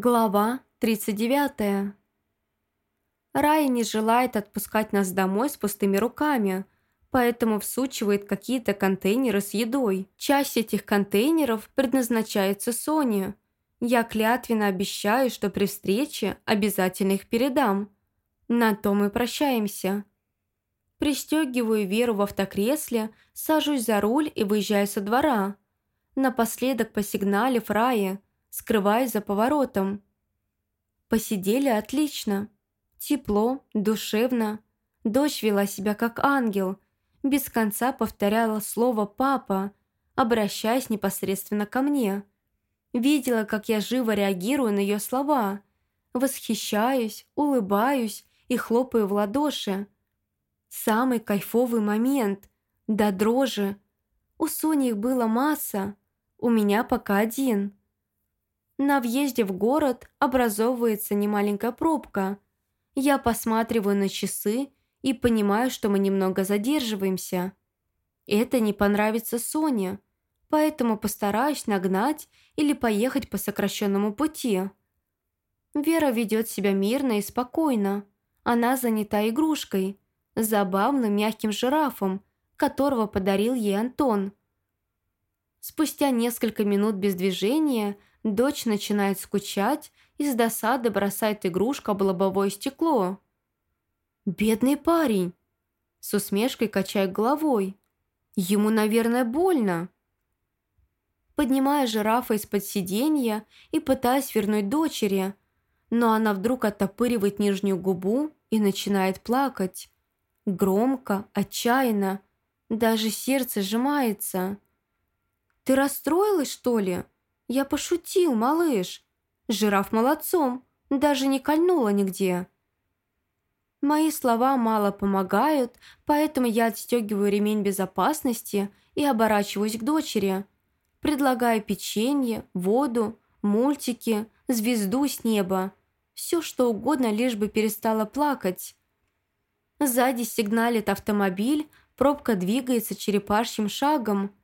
Глава 39. Рая не желает отпускать нас домой с пустыми руками, поэтому всучивает какие-то контейнеры с едой. Часть этих контейнеров предназначается Соне. Я клятвенно обещаю, что при встрече обязательно их передам. На то мы прощаемся. Пристегиваю Веру в автокресле, сажусь за руль и выезжаю со двора. Напоследок посигналив Рае – скрываясь за поворотом. Посидели отлично. Тепло, душевно. Дочь вела себя как ангел, без конца повторяла слово «папа», обращаясь непосредственно ко мне. Видела, как я живо реагирую на ее слова. Восхищаюсь, улыбаюсь и хлопаю в ладоши. Самый кайфовый момент. До дрожи. У Сони их было масса, у меня пока один. На въезде в город образовывается немаленькая пробка. Я посматриваю на часы и понимаю, что мы немного задерживаемся. Это не понравится Соне, поэтому постараюсь нагнать или поехать по сокращенному пути. Вера ведет себя мирно и спокойно. Она занята игрушкой, забавным мягким жирафом, которого подарил ей Антон. Спустя несколько минут без движения Дочь начинает скучать и с досады бросает игрушку об лобовое стекло. «Бедный парень!» С усмешкой качает головой. «Ему, наверное, больно!» Поднимая жирафа из-под сиденья и пытаясь вернуть дочери, но она вдруг оттопыривает нижнюю губу и начинает плакать. Громко, отчаянно, даже сердце сжимается. «Ты расстроилась, что ли?» «Я пошутил, малыш. Жираф молодцом, даже не кольнула нигде». Мои слова мало помогают, поэтому я отстегиваю ремень безопасности и оборачиваюсь к дочери. Предлагаю печенье, воду, мультики, звезду с неба. Все что угодно, лишь бы перестала плакать. Сзади сигналит автомобиль, пробка двигается черепашьим шагом.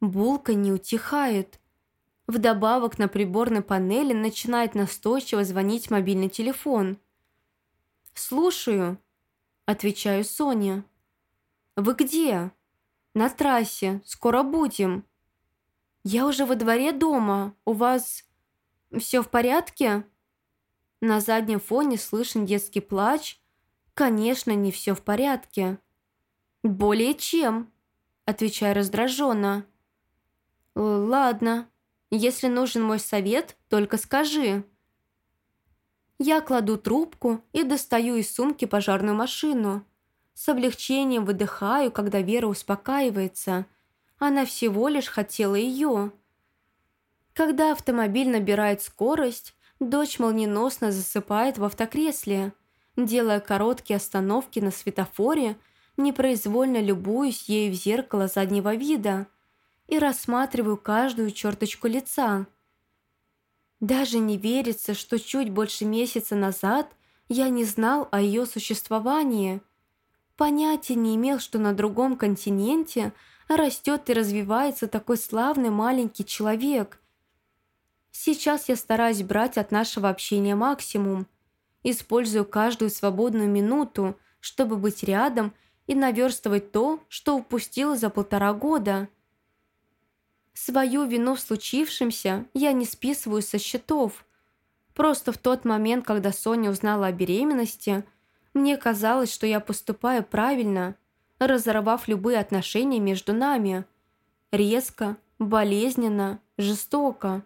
Булка не утихает. Вдобавок на приборной панели начинает настойчиво звонить мобильный телефон. «Слушаю», – отвечаю Соне. «Вы где?» «На трассе. Скоро будем». «Я уже во дворе дома. У вас все в порядке?» На заднем фоне слышен детский плач. «Конечно, не все в порядке». «Более чем», – отвечаю раздраженно. «Ладно», если нужен мой совет, только скажи». Я кладу трубку и достаю из сумки пожарную машину. С облегчением выдыхаю, когда Вера успокаивается. Она всего лишь хотела ее. Когда автомобиль набирает скорость, дочь молниеносно засыпает в автокресле, делая короткие остановки на светофоре, непроизвольно любуюсь ею в зеркало заднего вида – и рассматриваю каждую черточку лица. Даже не верится, что чуть больше месяца назад я не знал о ее существовании. Понятия не имел, что на другом континенте растет и развивается такой славный маленький человек. Сейчас я стараюсь брать от нашего общения максимум. Использую каждую свободную минуту, чтобы быть рядом и наверстывать то, что упустила за полтора года. Свою вину в случившемся я не списываю со счетов. Просто в тот момент, когда Соня узнала о беременности, мне казалось, что я поступаю правильно, разорвав любые отношения между нами. Резко, болезненно, жестоко.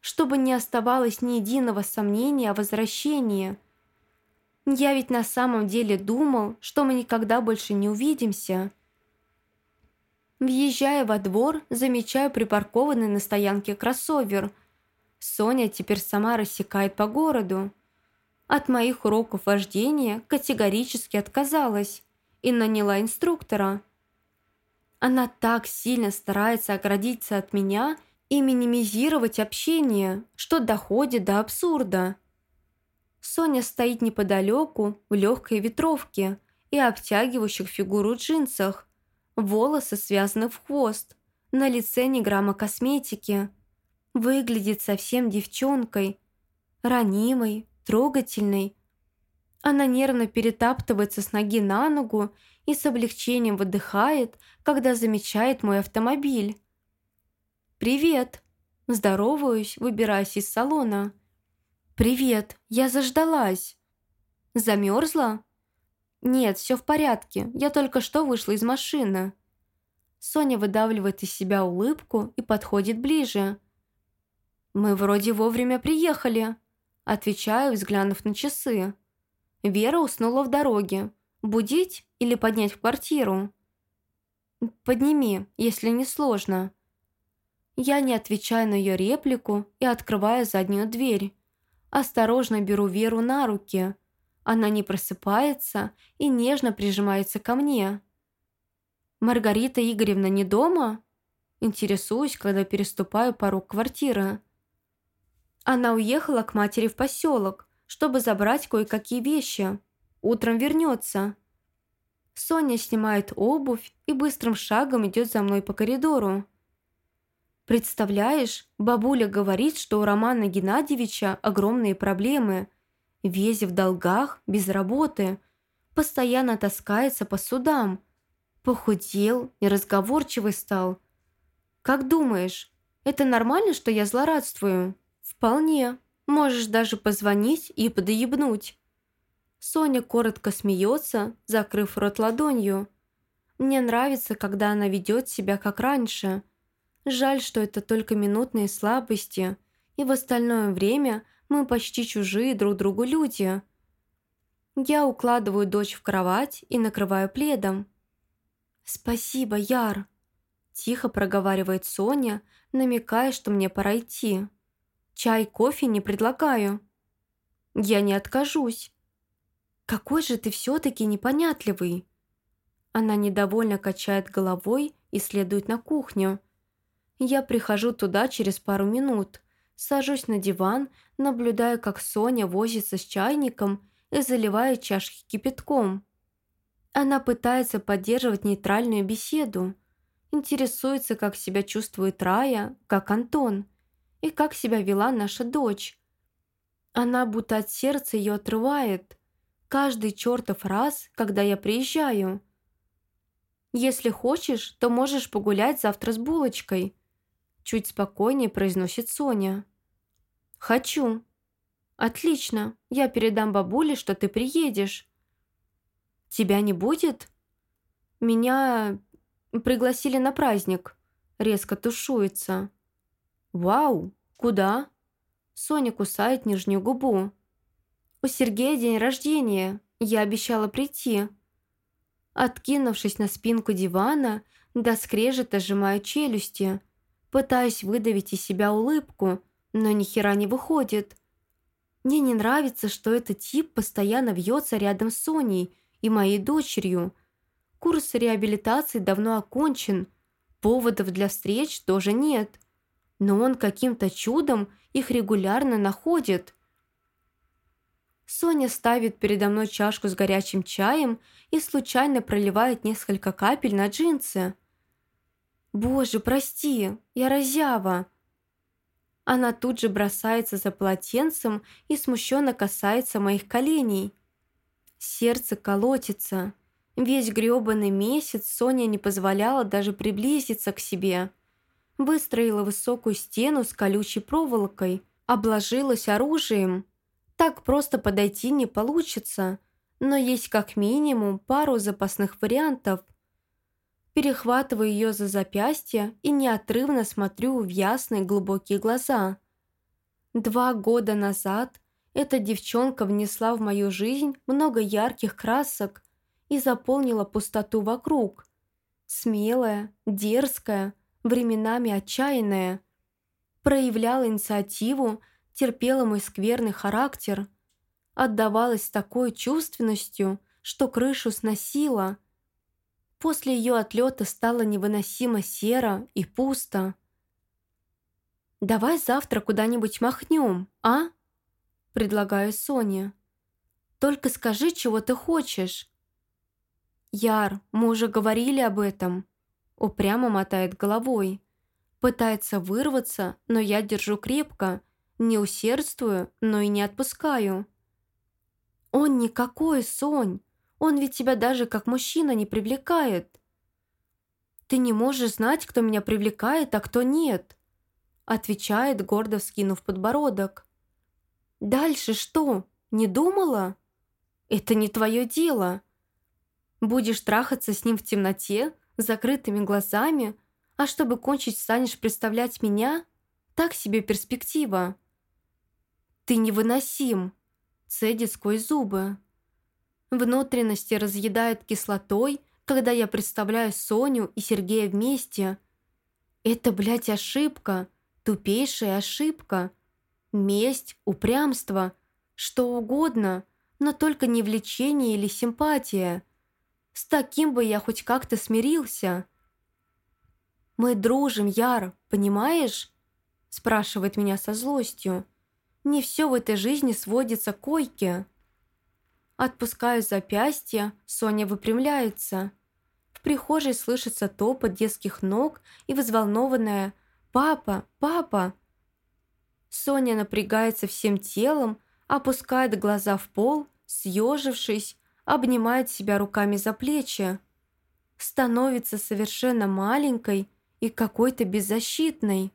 Чтобы не оставалось ни единого сомнения о возвращении. Я ведь на самом деле думал, что мы никогда больше не увидимся. Въезжая во двор, замечаю припаркованный на стоянке кроссовер. Соня теперь сама рассекает по городу. От моих уроков вождения категорически отказалась и наняла инструктора. Она так сильно старается оградиться от меня и минимизировать общение, что доходит до абсурда. Соня стоит неподалеку в легкой ветровке и обтягивающих фигуру джинсах, Волосы связаны в хвост, на лице ни грамма косметики. Выглядит совсем девчонкой. ранимой, трогательной. Она нервно перетаптывается с ноги на ногу и с облегчением выдыхает, когда замечает мой автомобиль. «Привет!» Здороваюсь, выбираясь из салона. «Привет, я заждалась». «Замерзла?» «Нет, все в порядке, я только что вышла из машины». Соня выдавливает из себя улыбку и подходит ближе. «Мы вроде вовремя приехали», – отвечаю, взглянув на часы. Вера уснула в дороге. Будить или поднять в квартиру? «Подними, если не сложно». Я не отвечаю на ее реплику и открываю заднюю дверь. Осторожно беру Веру на руки. Она не просыпается и нежно прижимается ко мне. «Маргарита Игоревна не дома?» Интересуюсь, когда переступаю порог квартиры. Она уехала к матери в поселок, чтобы забрать кое-какие вещи. Утром вернется. Соня снимает обувь и быстрым шагом идет за мной по коридору. Представляешь, бабуля говорит, что у Романа Геннадьевича огромные проблемы. Весь в долгах, без работы. Постоянно таскается по судам. Похудел и разговорчивый стал. Как думаешь, это нормально, что я злорадствую? Вполне. Можешь даже позвонить и подоебнуть. Соня коротко смеется, закрыв рот ладонью. Мне нравится, когда она ведет себя как раньше – Жаль, что это только минутные слабости, и в остальное время мы почти чужие друг другу люди. Я укладываю дочь в кровать и накрываю пледом. «Спасибо, Яр», – тихо проговаривает Соня, намекая, что мне пора идти. «Чай, кофе не предлагаю». «Я не откажусь». «Какой же ты все-таки непонятливый!» Она недовольно качает головой и следует на кухню, я прихожу туда через пару минут, сажусь на диван, наблюдаю, как Соня возится с чайником и заливает чашки кипятком. Она пытается поддерживать нейтральную беседу, интересуется, как себя чувствует Рая, как Антон, и как себя вела наша дочь. Она будто от сердца ее отрывает. Каждый чертов раз, когда я приезжаю. Если хочешь, то можешь погулять завтра с булочкой. Чуть спокойнее произносит Соня. «Хочу». «Отлично, я передам бабуле, что ты приедешь». «Тебя не будет?» «Меня пригласили на праздник». Резко тушуется. «Вау, куда?» Соня кусает нижнюю губу. «У Сергея день рождения. Я обещала прийти». Откинувшись на спинку дивана, до скрежета сжимаю челюсти – Пытаюсь выдавить из себя улыбку, но ни хера не выходит. Мне не нравится, что этот тип постоянно вьется рядом с Соней и моей дочерью. Курс реабилитации давно окончен, поводов для встреч тоже нет. Но он каким-то чудом их регулярно находит. Соня ставит передо мной чашку с горячим чаем и случайно проливает несколько капель на джинсы. «Боже, прости, я разява!» Она тут же бросается за полотенцем и смущенно касается моих коленей. Сердце колотится. Весь грёбаный месяц Соня не позволяла даже приблизиться к себе. Выстроила высокую стену с колючей проволокой, обложилась оружием. Так просто подойти не получится, но есть как минимум пару запасных вариантов – перехватываю ее за запястье и неотрывно смотрю в ясные глубокие глаза. Два года назад эта девчонка внесла в мою жизнь много ярких красок и заполнила пустоту вокруг. Смелая, дерзкая, временами отчаянная. Проявляла инициативу, терпела мой скверный характер. Отдавалась такой чувственностью, что крышу сносила – После ее отлета стало невыносимо серо и пусто. «Давай завтра куда-нибудь махнем, а?» Предлагаю Соне. «Только скажи, чего ты хочешь». «Яр, мы уже говорили об этом». Упрямо мотает головой. Пытается вырваться, но я держу крепко. Не усердствую, но и не отпускаю. Он никакой, Сонь. Он ведь тебя даже как мужчина не привлекает. Ты не можешь знать, кто меня привлекает, а кто нет. Отвечает, гордо вскинув подбородок. Дальше что? Не думала? Это не твое дело. Будешь трахаться с ним в темноте, с закрытыми глазами, а чтобы кончить, станешь представлять меня? Так себе перспектива. Ты невыносим, цедит сквозь зубы. Внутренности разъедает кислотой, когда я представляю Соню и Сергея вместе. Это, блядь, ошибка, тупейшая ошибка. Месть, упрямство, что угодно, но только не влечение или симпатия. С таким бы я хоть как-то смирился. «Мы дружим, Яр, понимаешь?» спрашивает меня со злостью. «Не все в этой жизни сводится к койке». Отпускаю запястье, Соня выпрямляется. В прихожей слышится топот детских ног и взволнованная «Папа! Папа!». Соня напрягается всем телом, опускает глаза в пол, съежившись, обнимает себя руками за плечи. Становится совершенно маленькой и какой-то беззащитной.